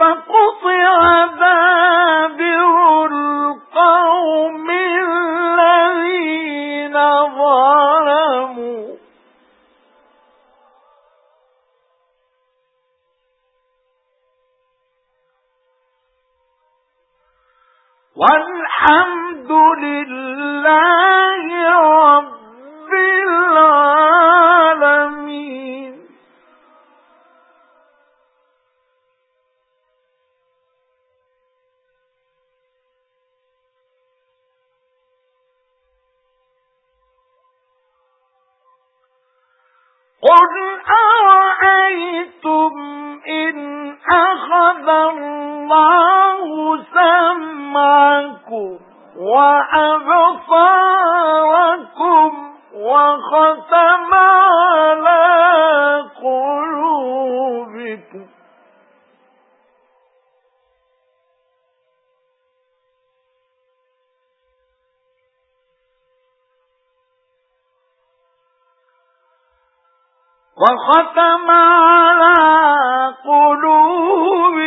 فقطع القوم الذين ظلموا. والحمد لله قُلْ أَرَأَيْتُمْ إِنْ أَخَذَ اللَّهُ سَمْعَكُمْ وَأَبْصَارَكُمْ وَخَتَمَ عَلَى وختم على قلوبكم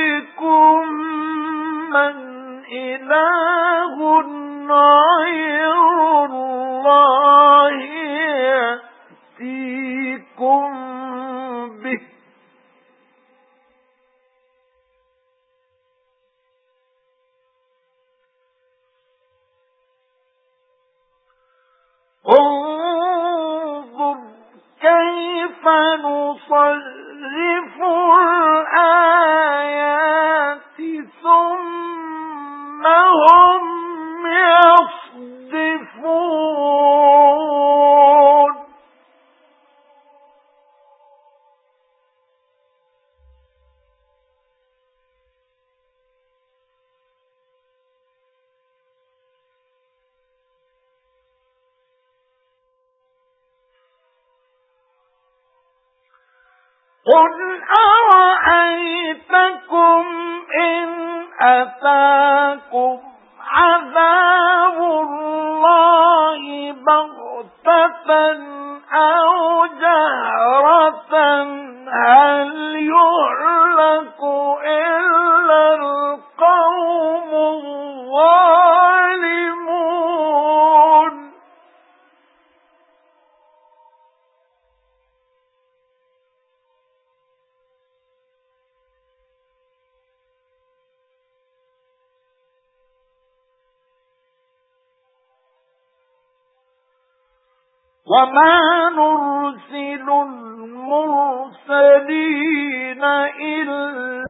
من إله غير الله. نصرف الآيات ثم هم يصدفون. قُلْ أَرَأَيْتَكُمْ إِنْ أَتَاكُمْ عَذَابُ اللَّهِ بَغْتَةً أَوْ جَهْرَةً هَلْ يُهْلَكُ إِلَّا الْقَوْمُ وَمَا نُرْسِلُ